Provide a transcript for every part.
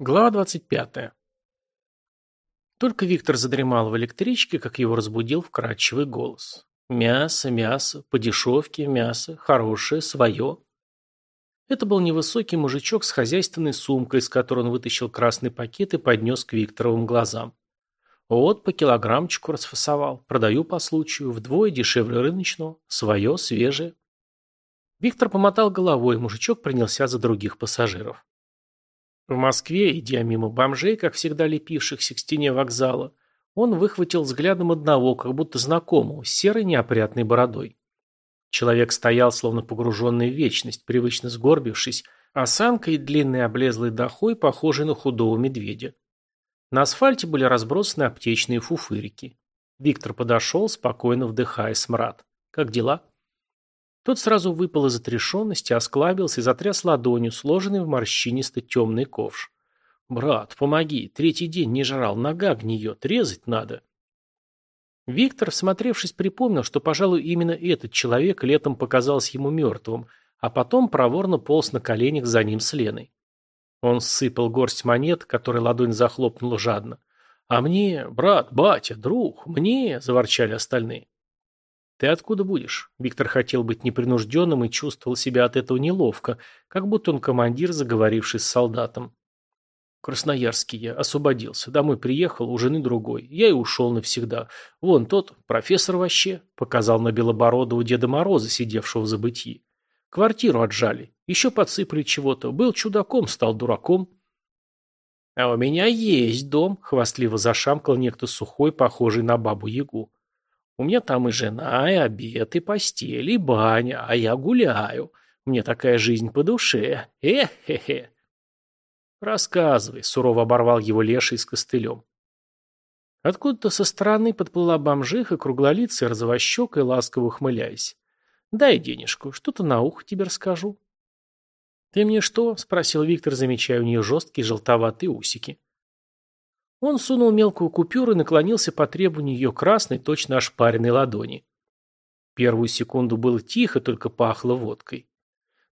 Глава 25. Только Виктор задремал в электричке, как его разбудил вкрадчивый голос. «Мясо, мясо, по дешевке, мясо, хорошее, свое». Это был невысокий мужичок с хозяйственной сумкой, из которой он вытащил красный пакет и поднес к Викторовым глазам. «Вот, по килограммчику расфасовал, продаю по случаю, вдвое дешевле рыночного, свое, свежее». Виктор помотал головой, мужичок принялся за других пассажиров. В Москве идя мимо бомжей, как всегда лепившихся к стене вокзала, он выхватил взглядом одного, как будто знакомого, с серой неопрятной бородой. Человек стоял, словно погруженный в вечность, привычно сгорбившись, осанкой и длинной облезлой дохой, похожей на худого медведя. На асфальте были разбросаны аптечные фуфырики. Виктор подошел, спокойно вдыхая смрад. «Как дела?» Тот сразу выпал из отрешенности, осклабился и затряс ладонью, сложенный в морщинистый темный ковш. «Брат, помоги, третий день не жрал, нога гниет, резать надо». Виктор, смотревшись, припомнил, что, пожалуй, именно этот человек летом показался ему мертвым, а потом проворно полз на коленях за ним с Леной. Он сыпал горсть монет, которые ладонь захлопнула жадно. «А мне, брат, батя, друг, мне!» – заворчали остальные. Ты откуда будешь? Виктор хотел быть непринужденным и чувствовал себя от этого неловко, как будто он командир, заговоривший с солдатом. Красноярский я, освободился, домой приехал, у жены другой. Я и ушел навсегда. Вон тот, профессор вообще, показал на белобородого Деда Мороза, сидевшего в забытии. Квартиру отжали, еще подсыпали чего-то. Был чудаком, стал дураком. А у меня есть дом, хвастливо зашамкал некто сухой, похожий на бабу-ягу. У меня там и жена, а и обед, и постель, и баня, а я гуляю. Мне такая жизнь по душе. Э-хе-хе. Рассказывай, сурово оборвал его леший с костылем. Откуда-то со стороны подплыла бомжиха, круглолицая, розовощекой, ласково ухмыляясь. «Дай денежку, что-то на ухо тебе расскажу». «Ты мне что?» — спросил Виктор, замечая у нее жесткие желтоватые усики. Он сунул мелкую купюру и наклонился по требованию ее красной, точно ошпаренной ладони. Первую секунду было тихо, только пахло водкой.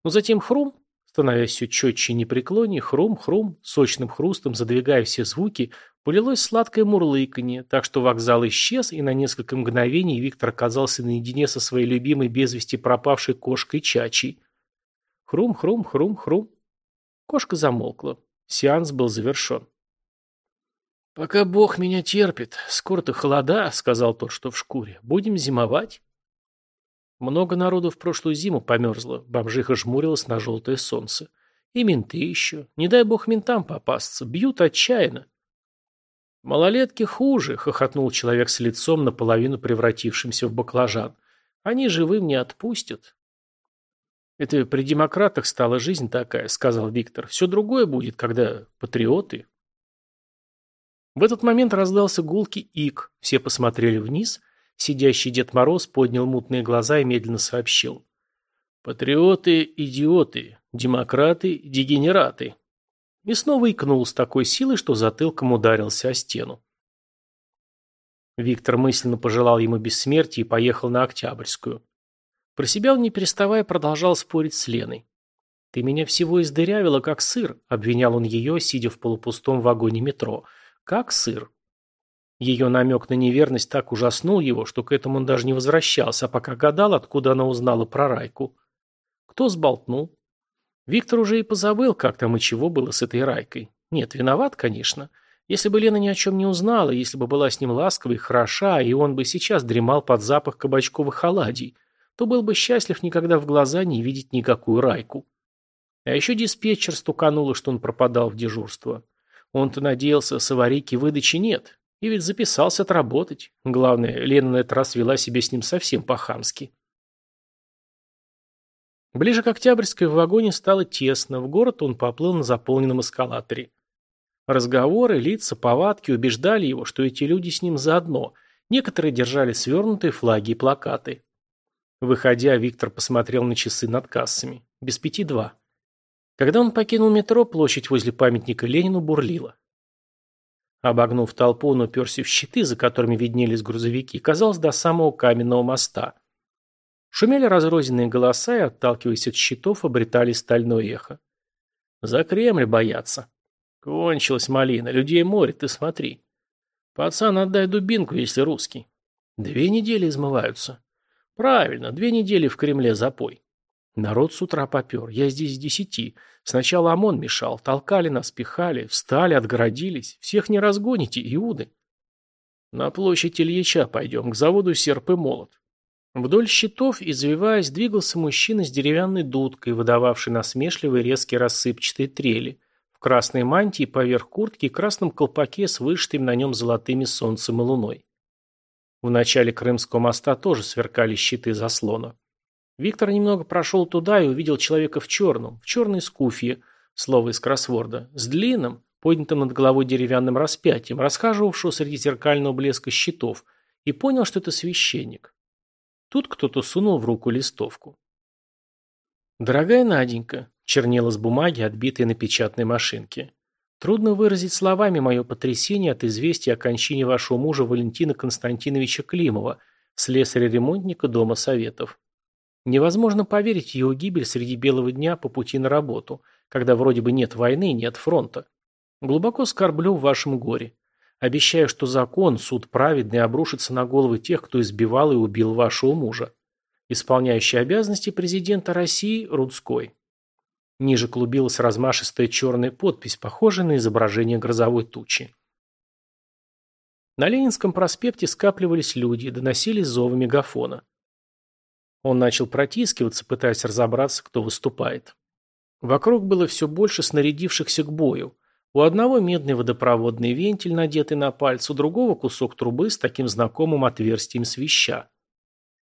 Но затем хрум, становясь все четче и непреклоннее, хрум-хрум, сочным хрустом задвигая все звуки, полилось сладкое мурлыканье, так что вокзал исчез, и на несколько мгновений Виктор оказался наедине со своей любимой без вести пропавшей кошкой Чачей. Хрум-хрум-хрум-хрум. Кошка замолкла. Сеанс был завершен. «Пока Бог меня терпит. Скоро-то холода», а — сказал тот, что в шкуре. «Будем зимовать?» Много народу в прошлую зиму померзло. Бомжиха жмурилась на желтое солнце. И менты еще. Не дай бог ментам попасться. Бьют отчаянно. «Малолетки хуже», — хохотнул человек с лицом, наполовину превратившимся в баклажан. «Они живым не отпустят». «Это при демократах стала жизнь такая», — сказал Виктор. «Все другое будет, когда патриоты». В этот момент раздался гулкий ик, все посмотрели вниз, сидящий Дед Мороз поднял мутные глаза и медленно сообщил. «Патриоты – идиоты, демократы – дегенераты». И снова икнул с такой силой, что затылком ударился о стену. Виктор мысленно пожелал ему бессмертия и поехал на Октябрьскую. Про себя он, не переставая, продолжал спорить с Леной. «Ты меня всего издырявила, как сыр», – обвинял он ее, сидя в полупустом вагоне метро – как сыр. Ее намек на неверность так ужаснул его, что к этому он даже не возвращался, а пока гадал, откуда она узнала про Райку. Кто сболтнул? Виктор уже и позабыл, как там и чего было с этой Райкой. Нет, виноват, конечно. Если бы Лена ни о чем не узнала, если бы была с ним ласковой, и хороша, и он бы сейчас дремал под запах кабачковых оладий, то был бы счастлив никогда в глаза не видеть никакую Райку. А еще диспетчер стуканула, что он пропадал в дежурство. Он-то надеялся сварить выдачи нет. И ведь записался отработать. Главное, Лена на этот раз вела себе с ним совсем по-хамски. Ближе к Октябрьской в вагоне стало тесно, в город он поплыл на заполненном эскалаторе. Разговоры, лица, повадки убеждали его, что эти люди с ним заодно. Некоторые держали свернутые флаги и плакаты. Выходя, Виктор посмотрел на часы над кассами. Без пяти два. Когда он покинул метро, площадь возле памятника Ленину бурлила. Обогнув толпу, он уперся в щиты, за которыми виднелись грузовики, казалось, до самого каменного моста. Шумели разрозненные голоса и, отталкиваясь от щитов, обретали стальное эхо. За Кремль боятся. Кончилась малина, людей море, ты смотри. Пацан, отдай дубинку, если русский. Две недели измываются. Правильно, две недели в Кремле запой. Народ с утра попер. Я здесь с десяти. Сначала ОМОН мешал. Толкали нас, пихали. Встали, отгородились. Всех не разгоните, Иуды. На площадь Ильича пойдем, к заводу серп и молот. Вдоль щитов, извиваясь, двигался мужчина с деревянной дудкой, выдававший насмешливые резкие рассыпчатые трели, в красной мантии поверх куртки и красном колпаке с вышитым на нем золотыми солнцем и луной. В начале Крымского моста тоже сверкали щиты заслона. Виктор немного прошел туда и увидел человека в черном, в черной скуфье, слово из кроссворда, с длинным, поднятым над головой деревянным распятием, расхаживавшего среди зеркального блеска щитов, и понял, что это священник. Тут кто-то сунул в руку листовку. «Дорогая Наденька», — чернила с бумаги, отбитые на печатной машинке, «трудно выразить словами мое потрясение от известия о кончине вашего мужа Валентина Константиновича Климова, слесаря-ремонтника Дома Советов. Невозможно поверить в его гибель среди белого дня по пути на работу, когда вроде бы нет войны и нет фронта. Глубоко скорблю в вашем горе. Обещаю, что закон, суд праведный, обрушится на головы тех, кто избивал и убил вашего мужа. Исполняющий обязанности президента России Рудской. Ниже клубилась размашистая черная подпись, похожая на изображение грозовой тучи. На Ленинском проспекте скапливались люди, доносились зовы мегафона. Он начал протискиваться, пытаясь разобраться, кто выступает. Вокруг было все больше снарядившихся к бою. У одного медный водопроводный вентиль, надетый на палец, у другого кусок трубы с таким знакомым отверстием свища.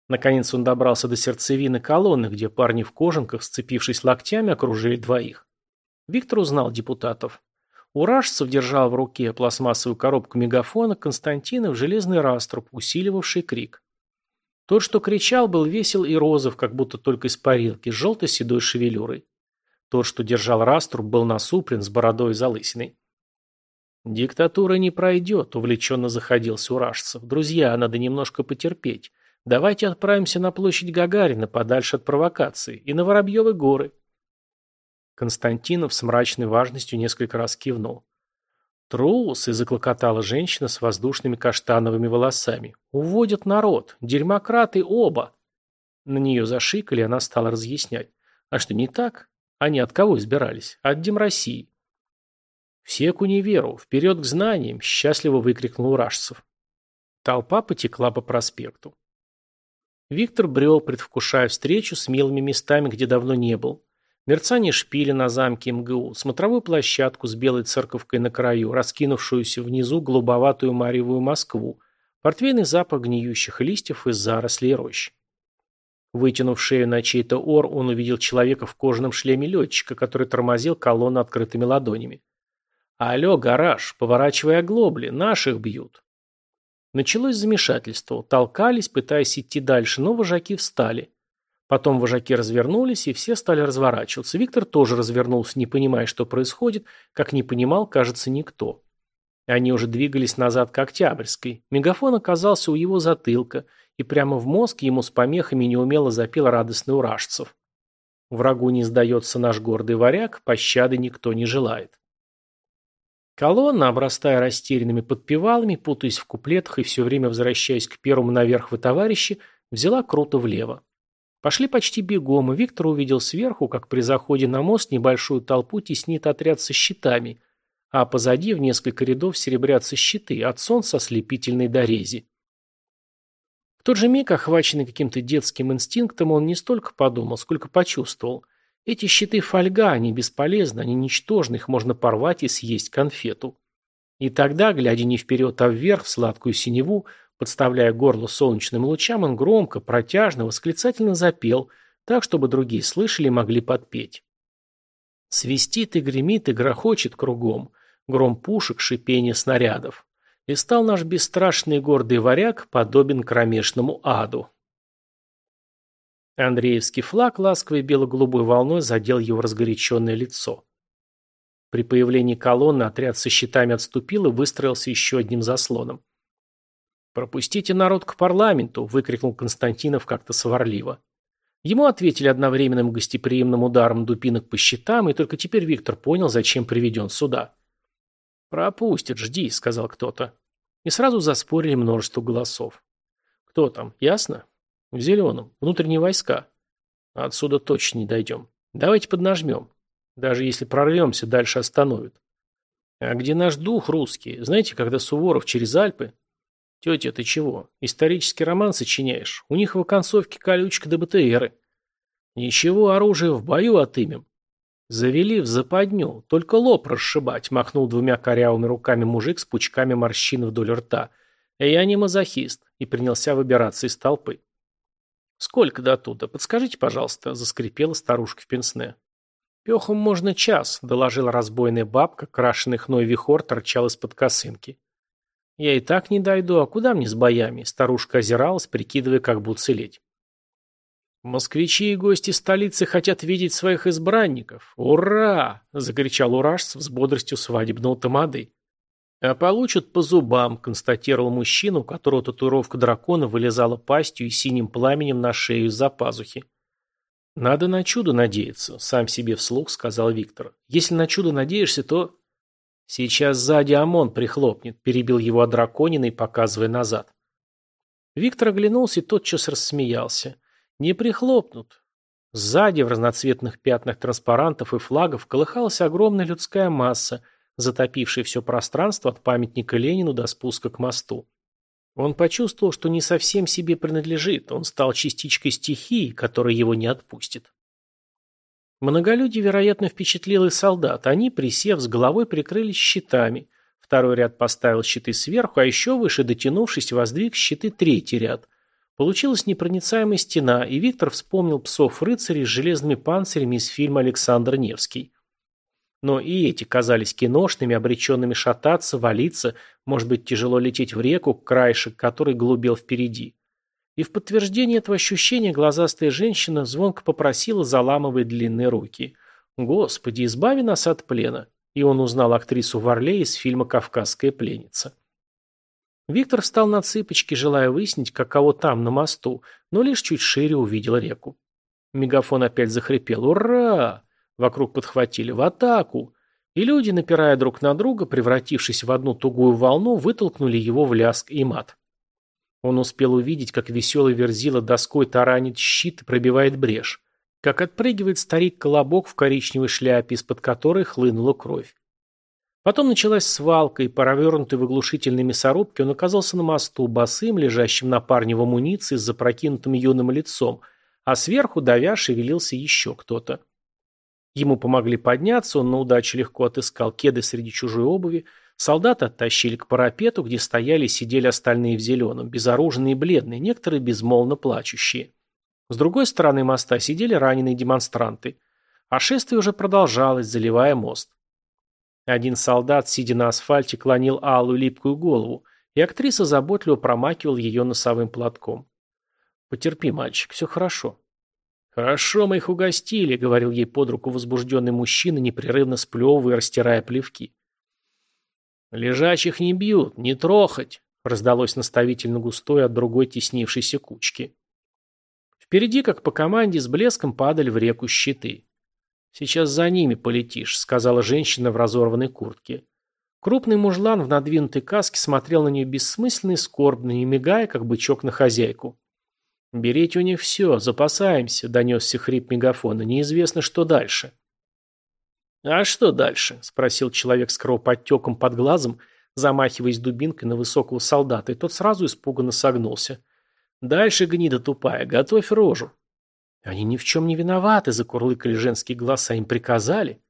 Наконец он добрался до сердцевины колонны, где парни в кожанках, сцепившись локтями, окружили двоих. Виктор узнал депутатов. Урашцев держал в руке пластмассовую коробку мегафона Константина в железный раструб, усиливавший крик. Тот, что кричал, был весел и розов, как будто только из парилки, с желто-седой шевелюрой. Тот, что держал раструб, был насуплен с бородой и залысиной. «Диктатура не пройдет», — увлеченно заходился Урашцев. «Друзья, надо немножко потерпеть. Давайте отправимся на площадь Гагарина, подальше от провокации, и на Воробьевы горы». Константинов с мрачной важностью несколько раз кивнул. Троус из заклокотала женщина с воздушными каштановыми волосами. «Уводят народ! Дерьмократы оба!» На нее зашикали, она стала разъяснять. «А что, не так? Они от кого избирались? От Демроссии!» «Все к универу! Вперед к знаниям!» – счастливо выкрикнул Урашцев. Толпа потекла по проспекту. Виктор брел, предвкушая встречу с милыми местами, где давно не был. Мерцание шпиля на замке МГУ, смотровую площадку с белой церковкой на краю, раскинувшуюся внизу голубоватую маревую Москву, портвейный запах гниющих листьев и зарослей рощ. Вытянув шею на чей-то ор, он увидел человека в кожаном шлеме летчика, который тормозил колонну открытыми ладонями. «Алло, гараж, поворачивай оглобли, наших бьют!» Началось замешательство, толкались, пытаясь идти дальше, но вожаки встали – Потом вожаки развернулись, и все стали разворачиваться. Виктор тоже развернулся, не понимая, что происходит, как не понимал, кажется, никто. Они уже двигались назад к Октябрьской. Мегафон оказался у его затылка, и прямо в мозг ему с помехами неумело запил радостный урашцев: Врагу не сдается наш гордый варяг, пощады никто не желает. Колонна, обрастая растерянными подпевалами, путаясь в куплетах и все время возвращаясь к первому наверх вы товарищи, взяла круто влево. Пошли почти бегом, и Виктор увидел сверху, как при заходе на мост небольшую толпу теснит отряд со щитами, а позади в несколько рядов серебрятся щиты от солнца ослепительной дорези. В тот же миг, охваченный каким-то детским инстинктом, он не столько подумал, сколько почувствовал. Эти щиты фольга, они бесполезны, они ничтожны, их можно порвать и съесть конфету. И тогда, глядя не вперед, а вверх, в сладкую синеву, Подставляя горло солнечным лучам, он громко, протяжно, восклицательно запел, так, чтобы другие слышали и могли подпеть. Свистит и гремит и грохочет кругом, гром пушек, шипение снарядов. И стал наш бесстрашный гордый варяг подобен кромешному аду. Андреевский флаг ласковой бело-голубой волной задел его разгоряченное лицо. При появлении колонны отряд со щитами отступил и выстроился еще одним заслоном. «Пропустите народ к парламенту!» – выкрикнул Константинов как-то сварливо. Ему ответили одновременным гостеприимным ударом дупинок по щитам, и только теперь Виктор понял, зачем приведен сюда. «Пропустят, жди», — сказал кто-то. И сразу заспорили множество голосов. «Кто там? Ясно?» «В зеленом. Внутренние войска». «Отсюда точно не дойдем. Давайте поднажмем. Даже если прорвемся, дальше остановят». «А где наш дух, русский? Знаете, когда Суворов через Альпы?» Тетя, ты чего? Исторический роман сочиняешь. У них в оконцовке колючка до БТРы. Ничего, оружие в бою отымем. Завели в западню, только лоб расшибать, махнул двумя корявыми руками мужик с пучками морщин вдоль рта. Я не мазохист, и принялся выбираться из толпы. «Сколько до туда? Подскажите, пожалуйста», — заскрипела старушка в пенсне. «Пехом можно час», — доложила разбойная бабка, крашеный хной вихор торчал из-под косынки. Я и так не дойду, а куда мне с боями? Старушка озиралась, прикидывая, как будут целеть. «Москвичи и гости столицы хотят видеть своих избранников! Ура!» – закричал уражцев с бодростью свадебного тамады. «А получат по зубам», – констатировал мужчина, у которого татуировка дракона вылезала пастью и синим пламенем на шею из-за пазухи. «Надо на чудо надеяться», – сам себе вслух сказал Виктор. «Если на чудо надеешься, то...» «Сейчас сзади ОМОН прихлопнет», — перебил его Драконин показывая назад. Виктор оглянулся и тотчас рассмеялся. «Не прихлопнут». Сзади, в разноцветных пятнах транспарантов и флагов, колыхалась огромная людская масса, затопившая все пространство от памятника Ленину до спуска к мосту. Он почувствовал, что не совсем себе принадлежит, он стал частичкой стихии, которая его не отпустит. Многолюди, вероятно, впечатлило солдат. Они, присев, с головой прикрылись щитами. Второй ряд поставил щиты сверху, а еще выше, дотянувшись, воздвиг щиты третий ряд. Получилась непроницаемая стена, и Виктор вспомнил псов-рыцарей с железными панцирями из фильма «Александр Невский». Но и эти казались киношными, обреченными шататься, валиться, может быть, тяжело лететь в реку, краешек которой глубел впереди. И в подтверждение этого ощущения глазастая женщина звонко попросила заламывая длинные руки. «Господи, избави нас от плена!» И он узнал актрису Варле из фильма «Кавказская пленница». Виктор встал на цыпочки, желая выяснить, каково там, на мосту, но лишь чуть шире увидел реку. Мегафон опять захрипел «Ура!» Вокруг подхватили «В атаку!» И люди, напирая друг на друга, превратившись в одну тугую волну, вытолкнули его в ляск и мат. Он успел увидеть, как веселый верзила доской таранит щит и пробивает брешь, как отпрыгивает старик-колобок в коричневой шляпе, из-под которой хлынула кровь. Потом началась свалка, и провернутый в оглушительной мясорубке он оказался на мосту, босым, лежащим на парне в амуниции с запрокинутым юным лицом, а сверху, давя, шевелился еще кто-то. Ему помогли подняться, он на удачу легко отыскал кеды среди чужой обуви, Солдаты оттащили к парапету, где стояли и сидели остальные в зеленом, безоружные и бледные, некоторые безмолвно плачущие. С другой стороны моста сидели раненые демонстранты. А шествие уже продолжалось, заливая мост. Один солдат, сидя на асфальте, клонил алую липкую голову, и актриса заботливо промакивал ее носовым платком. «Потерпи, мальчик, все хорошо». «Хорошо, мы их угостили», — говорил ей под руку возбужденный мужчина, непрерывно сплевывая и растирая плевки. «Лежачих не бьют, не трохать!» — раздалось наставительно густой от другой теснившейся кучки. Впереди, как по команде, с блеском падали в реку щиты. «Сейчас за ними полетишь», — сказала женщина в разорванной куртке. Крупный мужлан в надвинутой каске смотрел на нее бессмысленно и скорбно, и мигая, как бычок на хозяйку. «Берите у них все, запасаемся», — донесся хрип мегафона, — «неизвестно, что дальше». «А что дальше?» – спросил человек с кровоподтеком под глазом, замахиваясь дубинкой на высокого солдата, и тот сразу испуганно согнулся. «Дальше, гнида тупая, готовь рожу». «Они ни в чем не виноваты», – закурлыкали женские голоса, им приказали.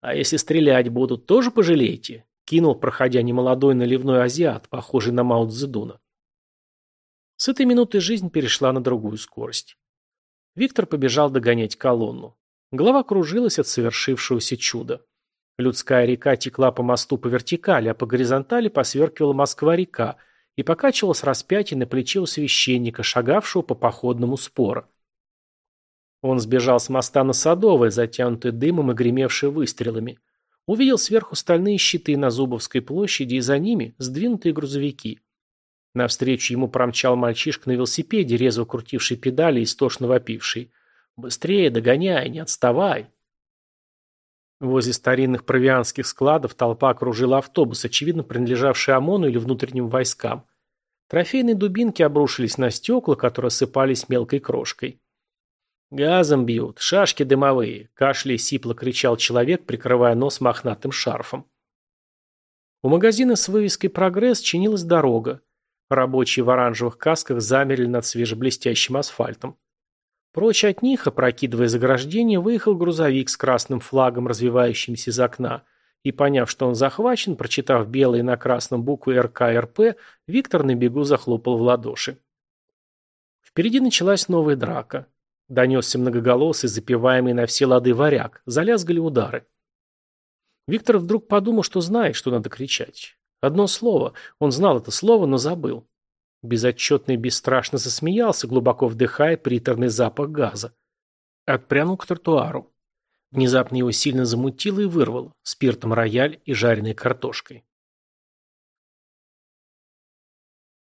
«А если стрелять будут, тоже пожалеете?» – кинул, проходя немолодой наливной азиат, похожий на Мао Цзэдуна. С этой минуты жизнь перешла на другую скорость. Виктор побежал догонять колонну. Голова кружилась от совершившегося чуда. Людская река текла по мосту по вертикали, а по горизонтали посверкивала Москва-река и покачивалась распятие на плече у священника, шагавшего по походному спору. Он сбежал с моста на Садовое, затянутое дымом и гремевшее выстрелами. Увидел сверху стальные щиты на Зубовской площади и за ними сдвинутые грузовики. Навстречу ему промчал мальчишка на велосипеде, резво крутивший педали и истошно вопивший – Быстрее, догоняй, не отставай!» Возле старинных провианских складов толпа окружила автобус, очевидно принадлежавший ОМОНу или внутренним войскам. Трофейные дубинки обрушились на стекла, которые осыпались мелкой крошкой. «Газом бьют, шашки дымовые!» – кашляя сипло кричал человек, прикрывая нос мохнатым шарфом. У магазина с вывеской «Прогресс» чинилась дорога. Рабочие в оранжевых касках замерли над свежеблестящим асфальтом. Прочь от них, опрокидывая заграждение, выехал грузовик с красным флагом, развивающимся из окна. И поняв, что он захвачен, прочитав белые на красном буквы РКРП, Виктор на бегу захлопал в ладоши. Впереди началась новая драка. Донесся многоголосый, запеваемый на все лады варяг. Залязгали удары. Виктор вдруг подумал, что знает, что надо кричать. Одно слово. Он знал это слово, но забыл. Безотчетный бесстрашно засмеялся, глубоко вдыхая приторный запах газа. Отпрянул к тротуару. Внезапно его сильно замутило и вырвало спиртом рояль и жареной картошкой.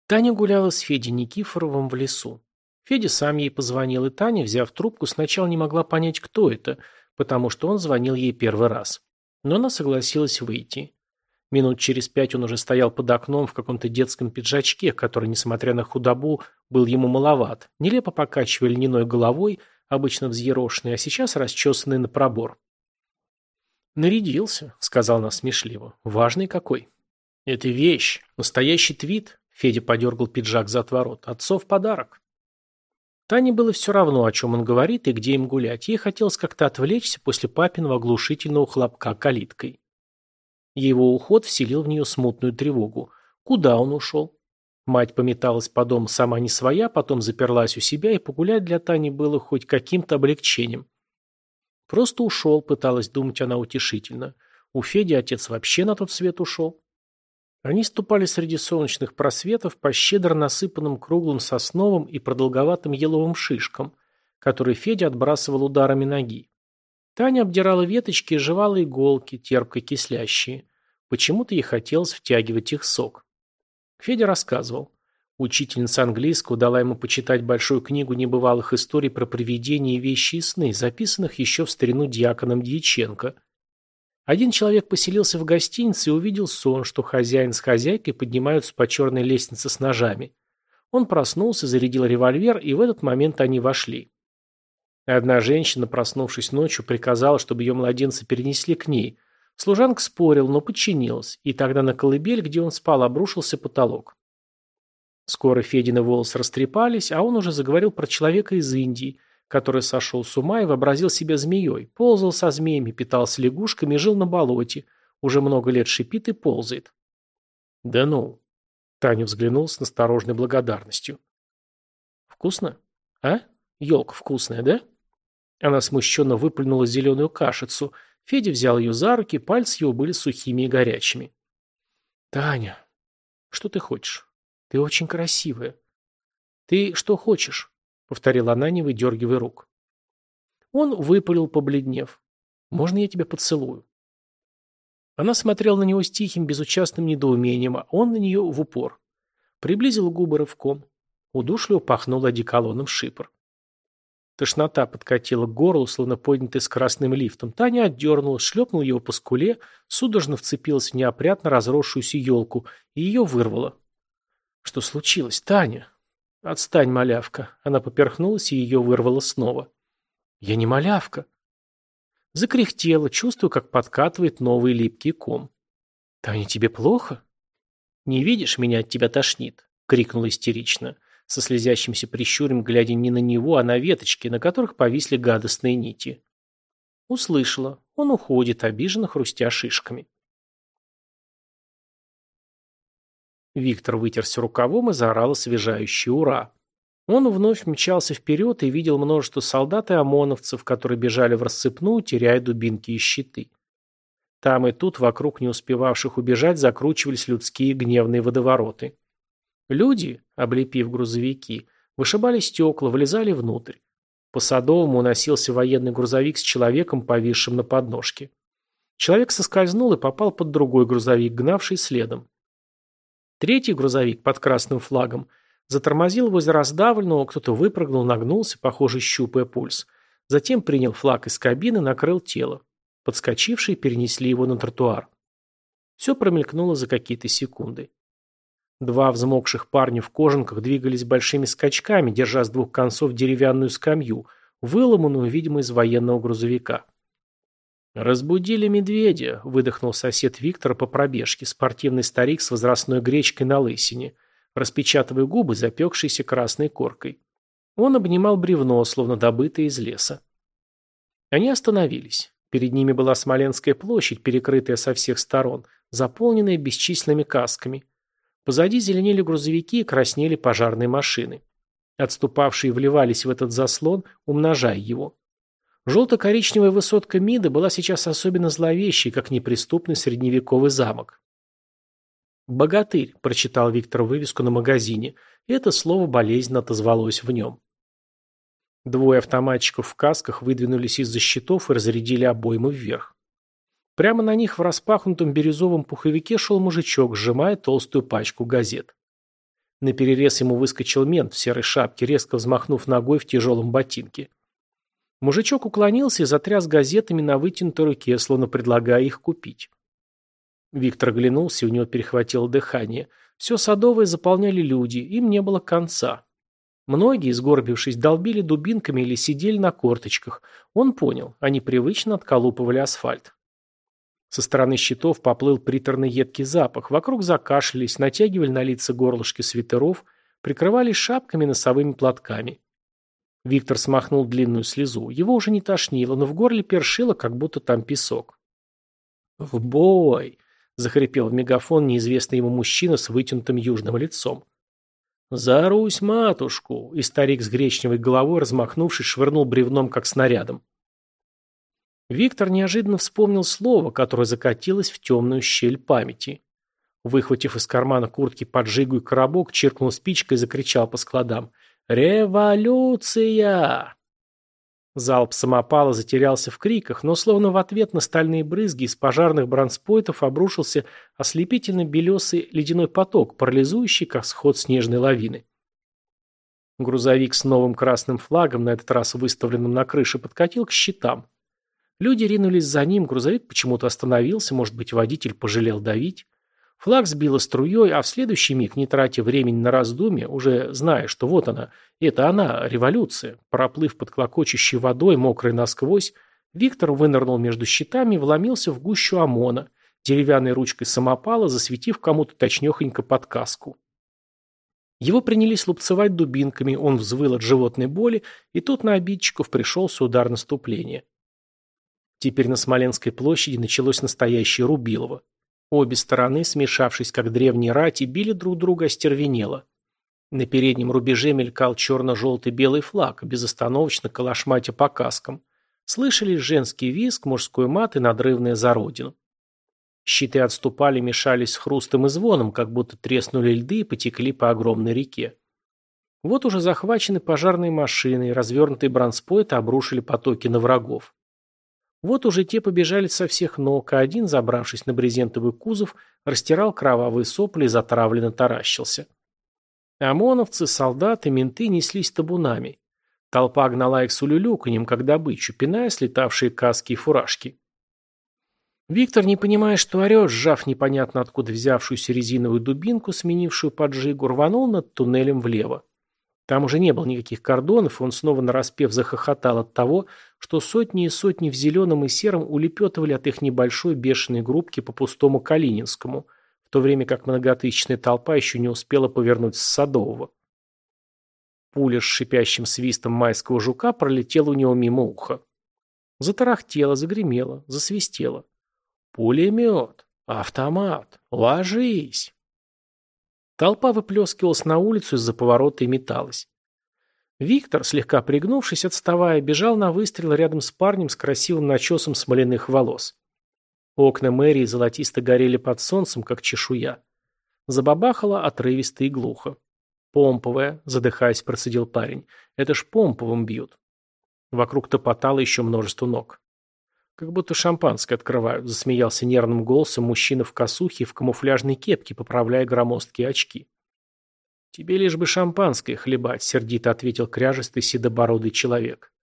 Таня гуляла с Федей Никифоровым в лесу. Федя сам ей позвонил, и Таня, взяв трубку, сначала не могла понять, кто это, потому что он звонил ей первый раз. Но она согласилась выйти. Минут через пять он уже стоял под окном в каком-то детском пиджачке, который, несмотря на худобу, был ему маловат, нелепо покачивая льняной головой, обычно взъерошенный, а сейчас расчесанный на пробор. «Нарядился», — сказал нас смешливо. «Важный какой». «Это вещь. Настоящий твит», — Федя подергал пиджак за отворот. «Отцов подарок». Тане было все равно, о чем он говорит и где им гулять. Ей хотелось как-то отвлечься после папиного оглушительного хлопка калиткой. Его уход вселил в нее смутную тревогу. Куда он ушел? Мать пометалась по дому сама не своя, потом заперлась у себя, и погулять для Тани было хоть каким-то облегчением. Просто ушел, пыталась думать она утешительно. У Феди отец вообще на тот свет ушел. Они ступали среди солнечных просветов по щедро насыпанным круглым сосновым и продолговатым еловым шишкам, которые Федя отбрасывал ударами ноги. Таня обдирала веточки и жевала иголки, терпко кислящие. Почему-то ей хотелось втягивать их сок. Федя рассказывал. Учительница английского дала ему почитать большую книгу небывалых историй про привидения, вещи и сны, записанных еще в старину диаконом Дьяченко. Один человек поселился в гостинице и увидел сон, что хозяин с хозяйкой поднимаются по черной лестнице с ножами. Он проснулся, зарядил револьвер, и в этот момент они вошли. И одна женщина, проснувшись ночью, приказала, чтобы ее младенца перенесли к ней. Служанка спорил, но подчинилась, и тогда на колыбель, где он спал, обрушился потолок. Скоро Федины волосы растрепались, а он уже заговорил про человека из Индии, который сошел с ума и вообразил себя змеей, ползал со змеями, питался лягушками и жил на болоте. Уже много лет шипит и ползает. «Да ну!» – Таня взглянул с насторожной благодарностью. «Вкусно? А? Елка вкусная, да?» Она смущенно выплюнула зеленую кашицу. Федя взял ее за руки, пальцы его были сухими и горячими. «Таня, что ты хочешь? Ты очень красивая. Ты что хочешь?» — повторила она, не выдергивая рук. Он выпалил, побледнев. «Можно я тебя поцелую?» Она смотрела на него с тихим, безучастным недоумением, а он на нее в упор. Приблизил губы рывком. Удушливо пахнул одеколоном шипр. Тошнота подкатила к горлу, словно поднятый красным лифтом. Таня отдернула, шлепнула его по скуле, судорожно вцепилась в неопрятно разросшуюся елку и ее вырвала. «Что случилось, Таня?» «Отстань, малявка!» Она поперхнулась и ее вырвала снова. «Я не малявка!» Закряхтела, чувствуя, как подкатывает новый липкий ком. «Таня, тебе плохо?» «Не видишь, меня от тебя тошнит!» — крикнула истерично. Со слезящимся прищуром глядя не на него, а на веточки, на которых повисли гадостные нити. Услышала. Он уходит, обиженно хрустя шишками. Виктор вытерся рукавом и заорал освежающий «Ура!». Он вновь мчался вперед и видел множество солдат и ОМОНовцев, которые бежали в рассыпную, теряя дубинки и щиты. Там и тут, вокруг не успевавших убежать, закручивались людские гневные водовороты. Люди, облепив грузовики, вышибали стекла, влезали внутрь. По Садовому уносился военный грузовик с человеком, повисшим на подножке. Человек соскользнул и попал под другой грузовик, гнавший следом. Третий грузовик под красным флагом затормозил возле раздавленного, кто-то выпрыгнул, нагнулся, похоже, щупая пульс. Затем принял флаг из кабины, накрыл тело. Подскочившие перенесли его на тротуар. Все промелькнуло за какие-то секунды. Два взмокших парня в кожанках двигались большими скачками, держа с двух концов деревянную скамью, выломанную, видимо, из военного грузовика. «Разбудили медведя», — выдохнул сосед Виктора по пробежке, спортивный старик с возрастной гречкой на лысине, распечатывая губы, запекшиеся красной коркой. Он обнимал бревно, словно добытое из леса. Они остановились. Перед ними была Смоленская площадь, перекрытая со всех сторон, заполненная бесчисленными касками — Позади зеленели грузовики и краснели пожарные машины. Отступавшие вливались в этот заслон, умножая его. Желто-коричневая высотка МИДа была сейчас особенно зловещей, как неприступный средневековый замок. «Богатырь», – прочитал Виктор вывеску на магазине, и это слово болезненно отозвалось в нем. Двое автоматчиков в касках выдвинулись из-за щитов и разрядили обоймы вверх. Прямо на них в распахнутом бирюзовом пуховике шел мужичок, сжимая толстую пачку газет. На перерез ему выскочил мент в серой шапке, резко взмахнув ногой в тяжелом ботинке. Мужичок уклонился и затряс газетами на вытянутой руке, словно предлагая их купить. Виктор оглянулся, и у него перехватило дыхание. Все садовое заполняли люди, им не было конца. Многие, сгорбившись, долбили дубинками или сидели на корточках. Он понял, они привычно отколупывали асфальт. Со стороны щитов поплыл приторный едкий запах. Вокруг закашлялись, натягивали на лица горлышки свитеров, прикрывались шапками носовыми платками. Виктор смахнул длинную слезу. Его уже не тошнило, но в горле першило, как будто там песок. «В бой!» — захрипел в мегафон неизвестный ему мужчина с вытянутым южным лицом. «За Русь, матушку!» — и старик с гречневой головой, размахнувшись, швырнул бревном, как снарядом. Виктор неожиданно вспомнил слово, которое закатилось в темную щель памяти. Выхватив из кармана куртки поджигу и коробок, чиркнул спичкой и закричал по складам «Революция!». Залп самопала затерялся в криках, но словно в ответ на стальные брызги из пожарных бронспойтов обрушился ослепительно белесый ледяной поток, парализующий, как сход снежной лавины. Грузовик с новым красным флагом, на этот раз выставленным на крыше, подкатил к щитам. Люди ринулись за ним, грузовик почему-то остановился, может быть, водитель пожалел давить. Флаг сбило струей, а в следующий миг, не тратя времени на раздумье, уже зная, что вот она, это она, революция, проплыв под клокочущей водой, мокрой насквозь, Виктор вынырнул между щитами и вломился в гущу ОМОНа, деревянной ручкой самопала, засветив кому-то точнехонько под каску. Его принялись лупцевать дубинками, он взвыл от животной боли, и тут на обидчиков пришелся удар наступления. Теперь на Смоленской площади началось настоящее рубилово. Обе стороны, смешавшись как древние рати, били друг друга остервенело. На переднем рубеже мелькал черно-желтый-белый флаг, безостановочно калашматя по каскам. Слышались женский визг, мужской мат и надрывное за родину. Щиты отступали, мешались хрустом и звоном, как будто треснули льды и потекли по огромной реке. Вот уже захвачены пожарные машины, и развернутые бронспойты обрушили потоки на врагов. Вот уже те побежали со всех ног, а один, забравшись на брезентовый кузов, растирал кровавые сопли и затравленно таращился. ОМОНовцы, солдаты, менты неслись табунами. Толпа гнала их с улюлюканьем, как добычу, пиная слетавшие каски и фуражки. Виктор, не понимая, что орет, сжав непонятно откуда взявшуюся резиновую дубинку, сменившую поджигу, рванул над туннелем влево. Там уже не было никаких кордонов, и он снова нараспев захохотал от того, что сотни и сотни в зеленом и сером улепетывали от их небольшой бешеной группки по пустому Калининскому, в то время как многотысячная толпа еще не успела повернуть с Садового. Пуля с шипящим свистом майского жука пролетела у него мимо уха. Затарахтела, загремела, засвистела. Пулемет, автомат, ложись. Толпа выплескивалась на улицу из-за поворота и металась. Виктор, слегка пригнувшись, отставая, бежал на выстрел рядом с парнем с красивым начесом смоляных волос. Окна мэрии золотисто горели под солнцем, как чешуя. Забабахало отрывисто и глухо. «Помповая», — задыхаясь, процедил парень. «Это ж помповым бьют». Вокруг топотало еще множество ног. Как будто шампанское открывают, засмеялся нервным голосом мужчина в косухе в камуфляжной кепке, поправляя громоздкие очки. «Тебе лишь бы шампанское хлебать», — сердито ответил кряжистый седобородый человек.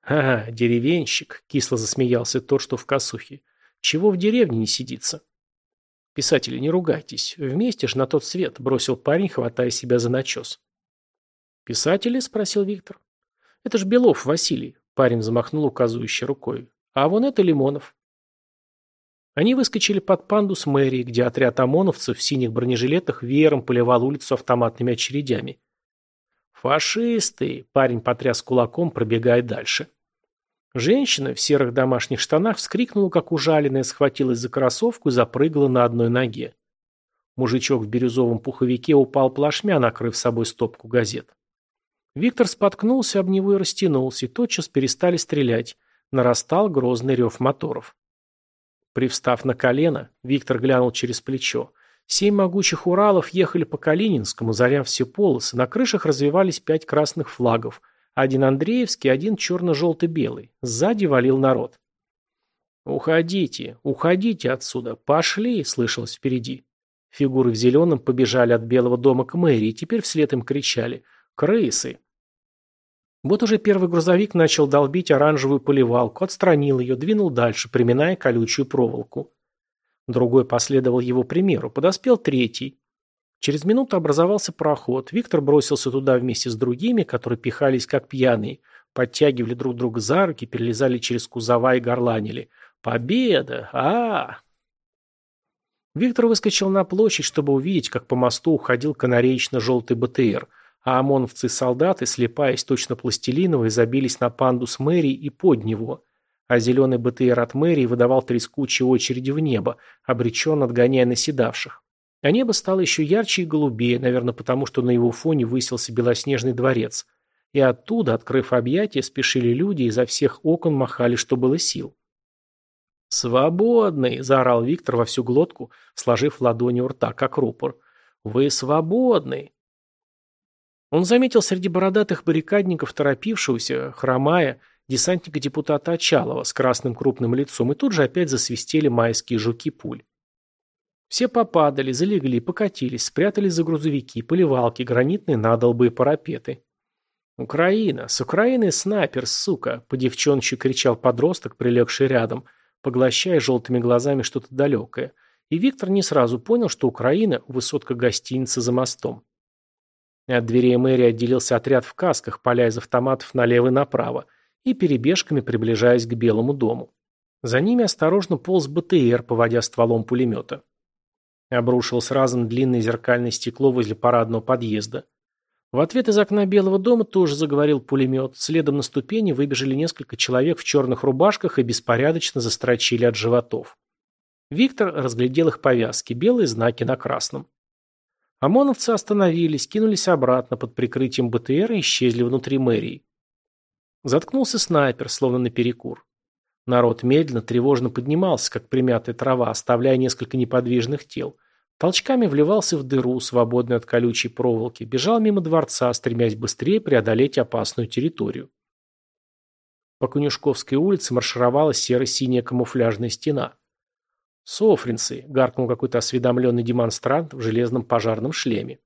«Ага, деревенщик», — кисло засмеялся тот, что в косухе. «Чего в деревне не сидится?» «Писатели, не ругайтесь. Вместе ж на тот свет», — бросил парень, хватая себя за начес. «Писатели?» — спросил Виктор. «Это ж Белов Василий», — парень замахнул указывающей рукой. А вон это Лимонов. Они выскочили под пандус мэрии, где отряд ОМОНовцев в синих бронежилетах веером поливал улицу автоматными очередями. «Фашисты!» – парень потряс кулаком, пробегая дальше. Женщина в серых домашних штанах вскрикнула, как ужаленная, схватилась за кроссовку и запрыгала на одной ноге. Мужичок в бирюзовом пуховике упал плашмя, накрыв собой стопку газет. Виктор споткнулся об него и растянулся, и тотчас перестали стрелять нарастал грозный рев моторов. Привстав на колено, Виктор глянул через плечо. Семь могучих Уралов ехали по Калининскому, заря все полосы. На крышах развивались пять красных флагов. Один Андреевский, один черно-желто-белый. Сзади валил народ. «Уходите, уходите отсюда, пошли!» – слышалось впереди. Фигуры в зеленом побежали от Белого дома к мэрии, теперь вслед им кричали «Крысы!». Вот уже первый грузовик начал долбить оранжевую поливалку, отстранил ее, двинул дальше, приминая колючую проволоку. Другой последовал его примеру, подоспел третий. Через минуту образовался проход. Виктор бросился туда вместе с другими, которые пихались как пьяные, подтягивали друг друга за руки, перелезали через кузова и горланили. «Победа! а, -а Виктор выскочил на площадь, чтобы увидеть, как по мосту уходил канареечно-желтый БТР – а ОМОНовцы-солдаты, слепаясь точно пластилиновые, забились на пандус мэрии и под него, а зеленый БТР от мэрии выдавал трескучие очереди в небо, обреченно отгоняя наседавших. А небо стало еще ярче и голубее, наверное, потому что на его фоне высился белоснежный дворец. И оттуда, открыв объятия, спешили люди и изо всех окон махали, что было сил. «Свободный!» – заорал Виктор во всю глотку, сложив ладони у рта, как рупор. «Вы свободны!» Он заметил среди бородатых баррикадников торопившегося, хромая, десантника депутата Очалова с красным крупным лицом, и тут же опять засвистели майские жуки пуль. Все попадали, залегли, покатились, спрятались за грузовики, поливалки, гранитные надолбы и парапеты. «Украина! С Украины снайпер, сука!» — по девчоночи кричал подросток, прилегший рядом, поглощая желтыми глазами что-то далекое. И Виктор не сразу понял, что Украина — высотка гостиницы за мостом и от дверей мэрии отделился отряд в касках, поля из автоматов налево и направо, и перебежками приближаясь к Белому дому. За ними осторожно полз БТР, поводя стволом пулемета. Обрушилось разом длинное зеркальное стекло возле парадного подъезда. В ответ из окна Белого дома тоже заговорил пулемет. Следом на ступени выбежали несколько человек в черных рубашках и беспорядочно застрочили от животов. Виктор разглядел их повязки, белые знаки на красном. ОМОНовцы остановились, кинулись обратно под прикрытием БТР и исчезли внутри мэрии. Заткнулся снайпер, словно наперекур. Народ медленно, тревожно поднимался, как примятая трава, оставляя несколько неподвижных тел. Толчками вливался в дыру, свободную от колючей проволоки, бежал мимо дворца, стремясь быстрее преодолеть опасную территорию. По Конюшковской улице маршировала серо-синяя камуфляжная стена – Софринцы, гаркнул какой-то осведомленный демонстрант в железном пожарном шлеме.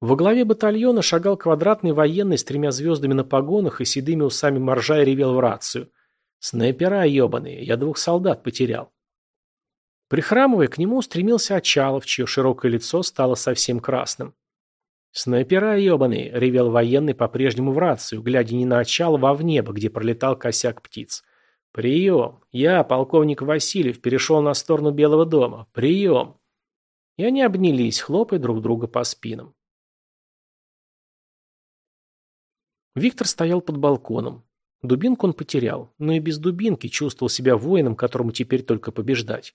Во главе батальона шагал квадратный военный с тремя звездами на погонах и седыми усами моржа и ревел в рацию. «Снайпера ебаные, я двух солдат потерял». Прихрамывая, к нему устремился Очалов, чье широкое лицо стало совсем красным. «Снайпера ебаные!» — ревел военный по-прежнему в рацию, глядя не на Очалова, а в небо, где пролетал косяк птиц. — «Прием! Я, полковник Васильев, перешел на сторону Белого дома. Прием!» И они обнялись, хлопая друг друга по спинам. Виктор стоял под балконом. Дубинку он потерял, но и без дубинки чувствовал себя воином, которому теперь только побеждать.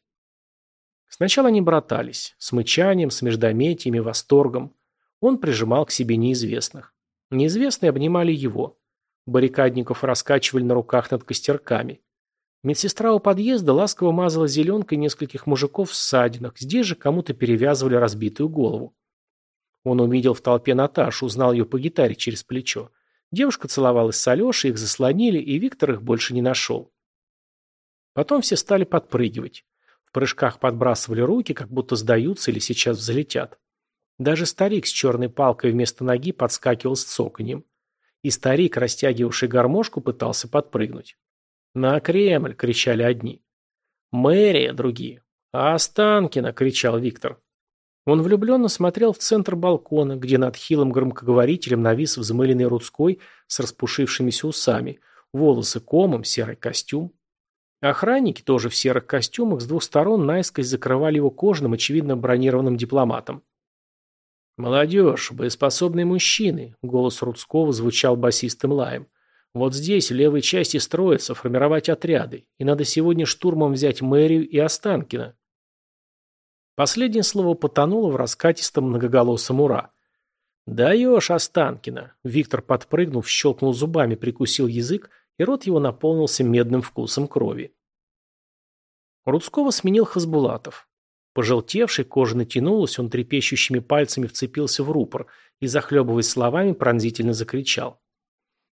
Сначала они братались, с мычанием, с междометиями, восторгом. Он прижимал к себе неизвестных. Неизвестные обнимали его. Баррикадников раскачивали на руках над костерками. Медсестра у подъезда ласково мазала зеленкой нескольких мужиков в ссадинах, здесь же кому-то перевязывали разбитую голову. Он увидел в толпе Наташу, узнал ее по гитаре через плечо. Девушка целовалась с Алешей, их заслонили, и Виктор их больше не нашел. Потом все стали подпрыгивать. В прыжках подбрасывали руки, как будто сдаются или сейчас взлетят. Даже старик с черной палкой вместо ноги подскакивал с цоканьем. И старик, растягивавший гармошку, пытался подпрыгнуть. На Кремль кричали одни. «Мэрия!» — другие. «Останкино!» — кричал Виктор. Он влюбленно смотрел в центр балкона, где над хилым громкоговорителем навис взмыленный Рудской с распушившимися усами, волосы комом, серый костюм. Охранники, тоже в серых костюмах, с двух сторон наискось закрывали его кожным, очевидно бронированным дипломатом. «Молодежь, боеспособные мужчины!» — голос Рудского звучал басистым лаем. Вот здесь в левой части строится, формировать отряды, и надо сегодня штурмом взять мэрию и Останкино. Последнее слово потонуло в раскатистом многоголосом «Ура!». «Даешь, Останкино!» Виктор, подпрыгнув, щелкнул зубами, прикусил язык, и рот его наполнился медным вкусом крови. Рудского сменил Хазбулатов. Пожелтевший, кожа натянулась, он трепещущими пальцами вцепился в рупор и, захлебываясь словами, пронзительно закричал.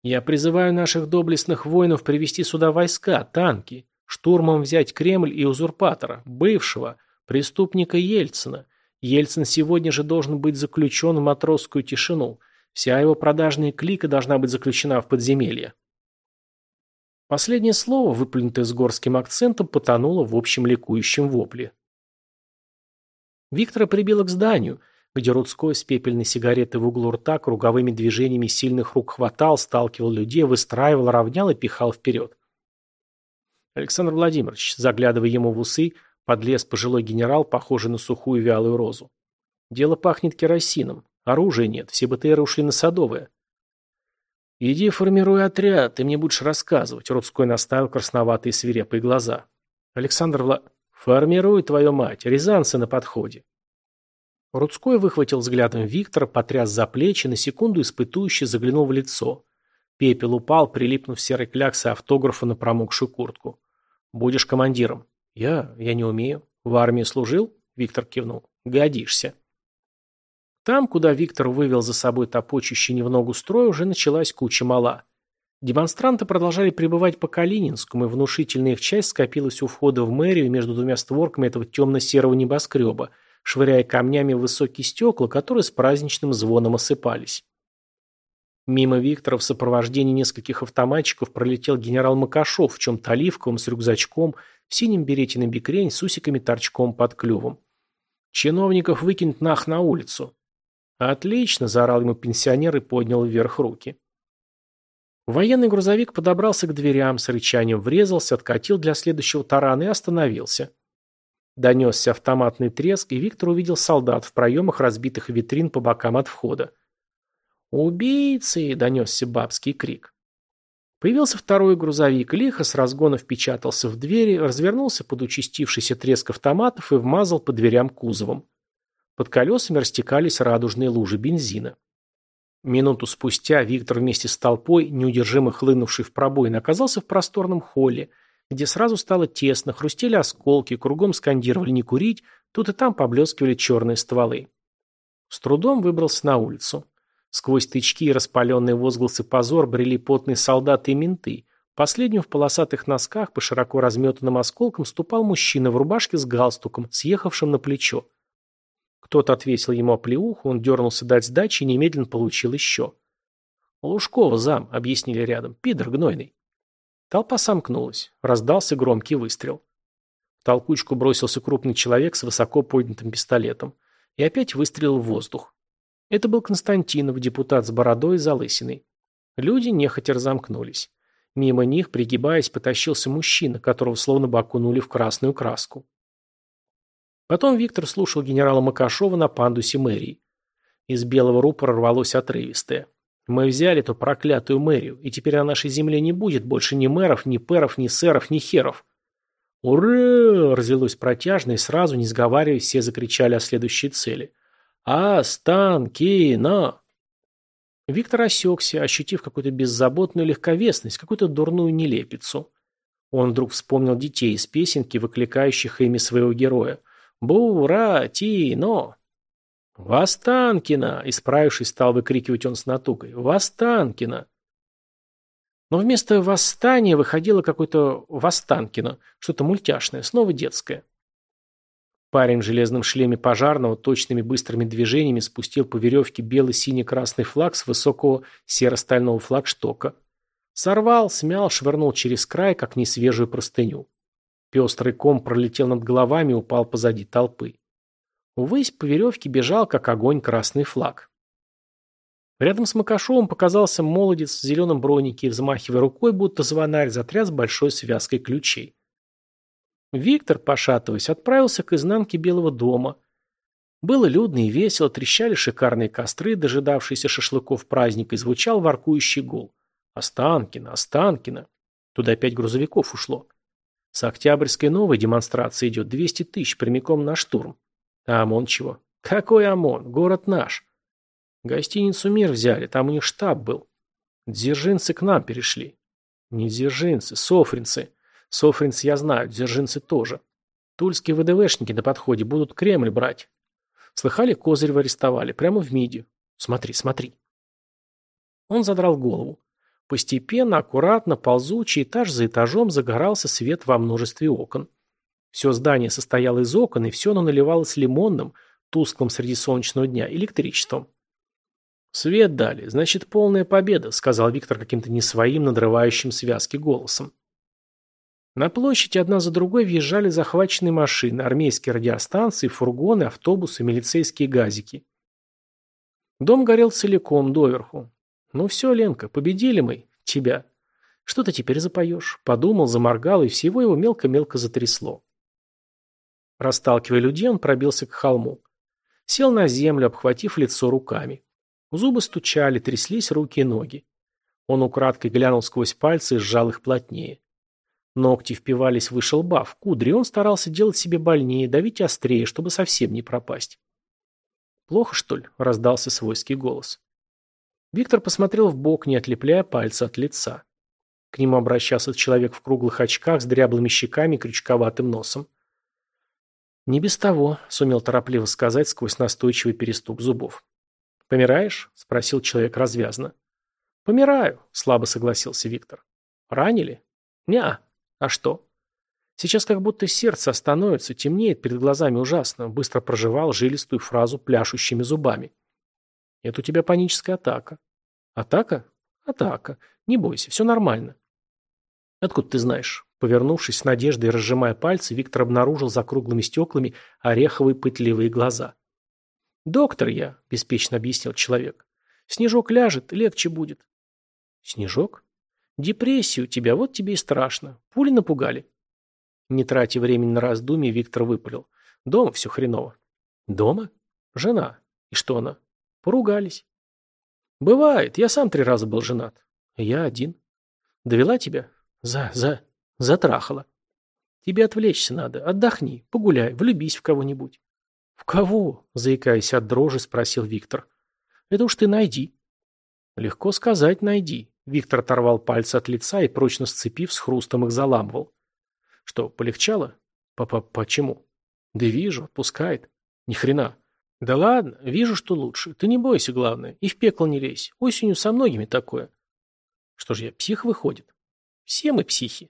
Я призываю наших доблестных воинов привести сюда войска, танки, штурмом взять Кремль и узурпатора, бывшего, преступника Ельцина. Ельцин сегодня же должен быть заключен в матросскую тишину. Вся его продажная клика должна быть заключена в подземелье. Последнее слово, выплюнутое с горским акцентом, потонуло в общем ликующем вопле. Виктора прибило к зданию – где Рудской с пепельной сигареты в углу рта круговыми движениями сильных рук хватал, сталкивал людей, выстраивал, равнял и пихал вперед. Александр Владимирович, заглядывая ему в усы, подлез пожилой генерал, похожий на сухую вялую розу. Дело пахнет керосином. Оружия нет, все БТРы ушли на садовые. «Иди формируй отряд, ты мне будешь рассказывать», — Рудской наставил красноватые свирепые глаза. Александр Вла... «Формируй, твою мать, рязанцы на подходе». Рудской выхватил взглядом Виктора, потряс за плечи, на секунду испытующе заглянул в лицо. Пепел упал, прилипнув серой кляксой автографа на промокшую куртку. «Будешь командиром». «Я? Я не умею». «В армии служил?» — Виктор кивнул. «Годишься». Там, куда Виктор вывел за собой топочущий не в ногу строй, уже началась куча мала. Демонстранты продолжали пребывать по Калининскому, и внушительная их часть скопилась у входа в мэрию между двумя створками этого темно-серого небоскреба — швыряя камнями в высокие стекла, которые с праздничным звоном осыпались. Мимо Виктора в сопровождении нескольких автоматчиков пролетел генерал Макашов в чем-то оливковом, с рюкзачком, в синем берете на бикрень, с усиками-торчком под клювом. «Чиновников выкинет нах на улицу!» «Отлично!» – заорал ему пенсионер и поднял вверх руки. Военный грузовик подобрался к дверям, с рычанием врезался, откатил для следующего тарана и остановился. Донесся автоматный треск, и Виктор увидел солдат в проемах разбитых витрин по бокам от входа. «Убийцы!» – донесся бабский крик. Появился второй грузовик, лихо с разгона впечатался в двери, развернулся под участившийся треск автоматов и вмазал по дверям кузовом. Под колесами растекались радужные лужи бензина. Минуту спустя Виктор вместе с толпой, неудержимо хлынувший в пробой, оказался в просторном холле – где сразу стало тесно, хрустели осколки, кругом скандировали «не курить», тут и там поблескивали черные стволы. С трудом выбрался на улицу. Сквозь тычки и распаленные возгласы позор брели потные солдаты и менты. Последним в полосатых носках по широко разметанным осколкам ступал мужчина в рубашке с галстуком, съехавшим на плечо. Кто-то отвесил ему оплеуху, он дернулся дать сдачи и немедленно получил еще. «Лужкова зам», — объяснили рядом, — «пидор гнойный». Толпа сомкнулась. Раздался громкий выстрел. В толкучку бросился крупный человек с высоко поднятым пистолетом и опять выстрелил в воздух. Это был Константинов, депутат с бородой и залысиной. Люди нехотя разомкнулись. Мимо них, пригибаясь, потащился мужчина, которого словно бы окунули в красную краску. Потом Виктор слушал генерала Макашова на пандусе мэрии. Из белого рупора рвалось отрывистое. Мы взяли эту проклятую мэрию, и теперь на нашей земле не будет больше ни мэров, ни пэров, ни сэров, ни херов. «Ура!» – развелось протяжно, и сразу, не сговариваясь, все закричали о следующей цели. «Останкино!» Виктор осекся, ощутив какую-то беззаботную легковесность, какую-то дурную нелепицу. Он вдруг вспомнил детей из песенки, выкликающих имя своего героя. «Бура-ти-но!» «Востанкина!» – исправившись, стал выкрикивать он с натугой. «Востанкина!» Но вместо «восстания» выходило какое-то «востанкино», что-то мультяшное, снова детское. Парень в железном шлеме пожарного точными быстрыми движениями спустил по веревке белый синий-красный флаг с высокого серо-стального флагштока. Сорвал, смял, швырнул через край, как несвежую простыню. Пестрый ком пролетел над головами и упал позади толпы. Увысь по веревке бежал, как огонь, красный флаг. Рядом с Макашовым показался молодец в зеленом бронике взмахивая рукой, будто звонарь, затряс большой связкой ключей. Виктор, пошатываясь, отправился к изнанке Белого дома. Было людно и весело, трещали шикарные костры, дожидавшиеся шашлыков праздника, и звучал воркующий гул. «Останкино! Останкино!» Туда пять грузовиков ушло. С Октябрьской новой демонстрации идет 200 тысяч прямиком на штурм. Амончего. Какой Амон? Город наш. Гостиницу «Мир» взяли, там у них штаб был. Дзержинцы к нам перешли. Не дзержинцы, софринцы. Софринцы я знаю, дзержинцы тоже. Тульские ВДВшники на подходе будут Кремль брать. Слыхали, Козырева арестовали, прямо в МИДе. Смотри, смотри. Он задрал голову. Постепенно, аккуратно, ползучий, этаж за этажом загорался свет во множестве окон. Все здание состояло из окон, и все оно наливалось лимонным, тусклым среди солнечного дня, электричеством. «Свет дали, значит, полная победа», — сказал Виктор каким-то не своим, надрывающим связки голосом. На площади одна за другой въезжали захваченные машины, армейские радиостанции, фургоны, автобусы, милицейские газики. Дом горел целиком, доверху. «Ну все, Ленка, победили мы. Тебя. Что ты теперь запоешь?» Подумал, заморгал, и всего его мелко-мелко затрясло. Расталкивая людей, он пробился к холму. Сел на землю, обхватив лицо руками. Зубы стучали, тряслись руки и ноги. Он украдкой глянул сквозь пальцы и сжал их плотнее. Ногти впивались выше лба, в кудри, он старался делать себе больнее, давить острее, чтобы совсем не пропасть. «Плохо, что ли?» – раздался свойский голос. Виктор посмотрел в бок, не отлепляя пальцы от лица. К нему обращался человек в круглых очках с дряблыми щеками и крючковатым носом. «Не без того», — сумел торопливо сказать сквозь настойчивый перестук зубов. «Помираешь?» — спросил человек развязно. «Помираю», — слабо согласился Виктор. «Ранили?» «Не-а. А что?» Сейчас как будто сердце остановится, темнеет перед глазами ужасно, быстро проживал жилистую фразу пляшущими зубами. «Это у тебя паническая атака». «Атака? Атака. Не бойся, все нормально». «Откуда ты знаешь?» Повернувшись с надеждой разжимая пальцы, Виктор обнаружил за круглыми стеклами ореховые пытливые глаза. «Доктор я», — беспечно объяснил человек. «Снежок ляжет, легче будет». «Снежок? Депрессию тебя, вот тебе и страшно. Пули напугали». Не тратя времени на раздумья, Виктор выпалил. «Дома все хреново». «Дома? Жена. И что она?» «Поругались». «Бывает. Я сам три раза был женат». «Я один». «Довела тебя?» «За, за». Затрахала. Тебе отвлечься надо. Отдохни, погуляй, влюбись в кого-нибудь. В кого? Заикаясь от дрожи, спросил Виктор. Это уж ты найди. Легко сказать «найди». Виктор оторвал пальцы от лица и, прочно сцепив, с хрустом их заламывал. Что, полегчало? Папа, почему? Да вижу, отпускает. Ни хрена. Да ладно, вижу, что лучше. Ты не бойся, главное, и в пекло не лезь. Осенью со многими такое. Что ж я, псих выходит? Все мы психи.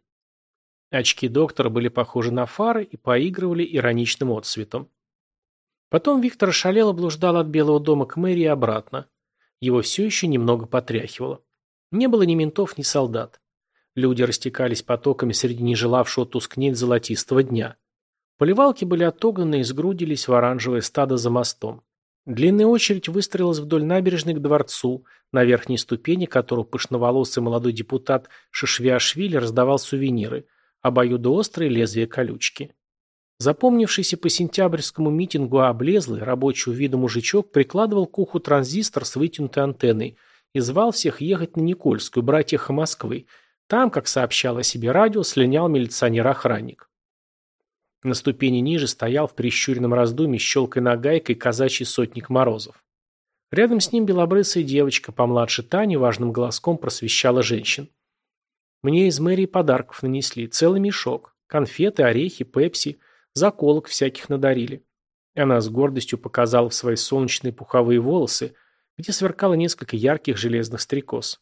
Очки доктора были похожи на фары и поигрывали ироничным отсветом. Потом Виктор шалело блуждал от Белого дома к мэрии обратно. Его все еще немного потряхивало. Не было ни ментов, ни солдат. Люди растекались потоками среди нежелавшего тускнеть золотистого дня. Поливалки были отогнаны и сгрудились в оранжевое стадо за мостом. Длинная очередь выстроилась вдоль набережной к дворцу, на верхней ступени которого пышноволосый молодой депутат Шишвиашвили раздавал сувениры, обоюдоострые лезвие колючки. Запомнившийся по сентябрьскому митингу облезлый, рабочего вида мужичок прикладывал к уху транзистор с вытянутой антенной и звал всех ехать на Никольскую, брать эхо Москвы. Там, как сообщало себе радио, слинял милиционер-охранник. На ступени ниже стоял в прищуренном раздуме, щелкой нагайкой, казачий сотник Морозов. Рядом с ним белобрысая девочка, помладше Тани, важным глазком просвещала женщин. Мне из мэрии подарков нанесли, целый мешок. Конфеты, орехи, пепси, заколок всяких надарили. И Она с гордостью показала в свои солнечные пуховые волосы, где сверкало несколько ярких железных стрекоз.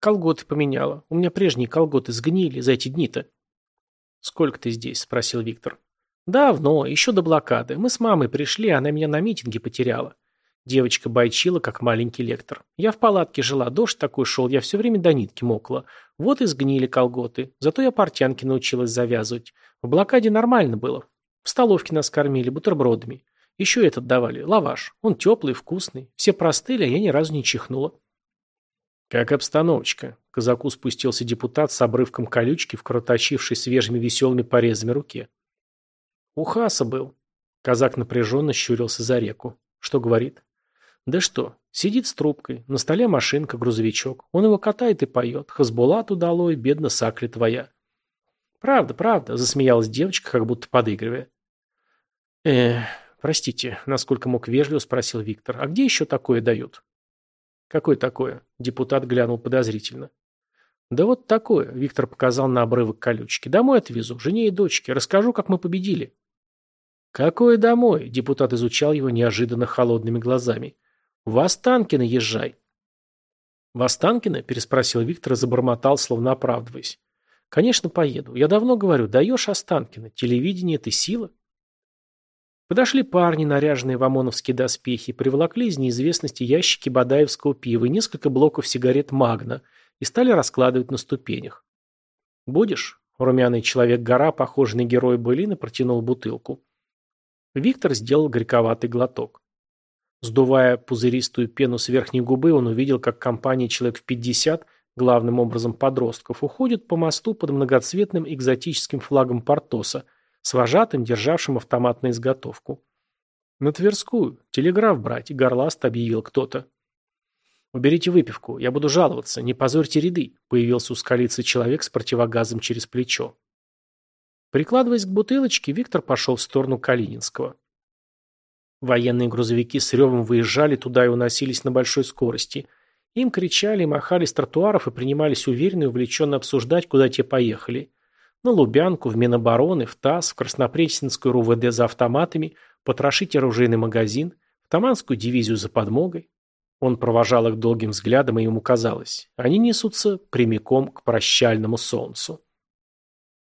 Колготы поменяла. У меня прежние колготы сгнили за эти дни-то. «Сколько ты здесь?» – спросил Виктор. «Давно, еще до блокады. Мы с мамой пришли, она меня на митинге потеряла. Девочка байчила, как маленький лектор. Я в палатке жила, дождь такой шел, я все время до нитки мокла. Вот и сгнили колготы. Зато я портянки научилась завязывать. В блокаде нормально было. В столовке нас кормили бутербродами. Еще этот давали, лаваш. Он теплый, вкусный. Все простыли, а я ни разу не чихнула. Как обстановочка. Казаку спустился депутат с обрывком колючки в кроточившей свежими веселыми порезами руке. У Хаса был. Казак напряженно щурился за реку. Что говорит? Да что, сидит с трубкой, на столе машинка, грузовичок. Он его катает и поет. Хазбулат удалой, бедно сакли твоя. Правда, правда, засмеялась девочка, как будто подыгрывая. Э, простите, насколько мог вежливо спросил Виктор. А где еще такое дают? Какое такое? Депутат глянул подозрительно. Да вот такое, Виктор показал на обрывок колючки. Домой отвезу, жене и дочке. Расскажу, как мы победили. Какое домой? Депутат изучал его неожиданно холодными глазами. В «Востанкина езжай». В «Востанкина?» – переспросил Виктор и забормотал, словно оправдываясь. «Конечно, поеду. Я давно говорю, даешь Останкина. Телевидение – это сила». Подошли парни, наряженные в ОМОНовские доспехи, приволокли из неизвестности ящики бадаевского пива и несколько блоков сигарет «Магна» и стали раскладывать на ступенях. «Будешь?» – румяный человек-гора, похожий на героя былины, протянул бутылку. Виктор сделал горьковатый глоток. Сдувая пузыристую пену с верхней губы, он увидел, как компания человек в пятьдесят, главным образом подростков, уходит по мосту под многоцветным экзотическим флагом Портоса, с вожатым, державшим автомат на изготовку. «На Тверскую. Телеграф брать», — горласт объявил кто-то. «Уберите выпивку. Я буду жаловаться. Не позорьте ряды», — появился у скалицы человек с противогазом через плечо. Прикладываясь к бутылочке, Виктор пошел в сторону Калининского. Военные грузовики с ревом выезжали туда и уносились на большой скорости. Им кричали, и махали с тротуаров и принимались уверенно и увлеченно обсуждать, куда те поехали. На Лубянку, в Минобороны, в ТАСС, в Краснопресненскую РУВД за автоматами, потрошить оружейный магазин, в Таманскую дивизию за подмогой. Он провожал их долгим взглядом, и ему казалось, они несутся прямиком к прощальному солнцу.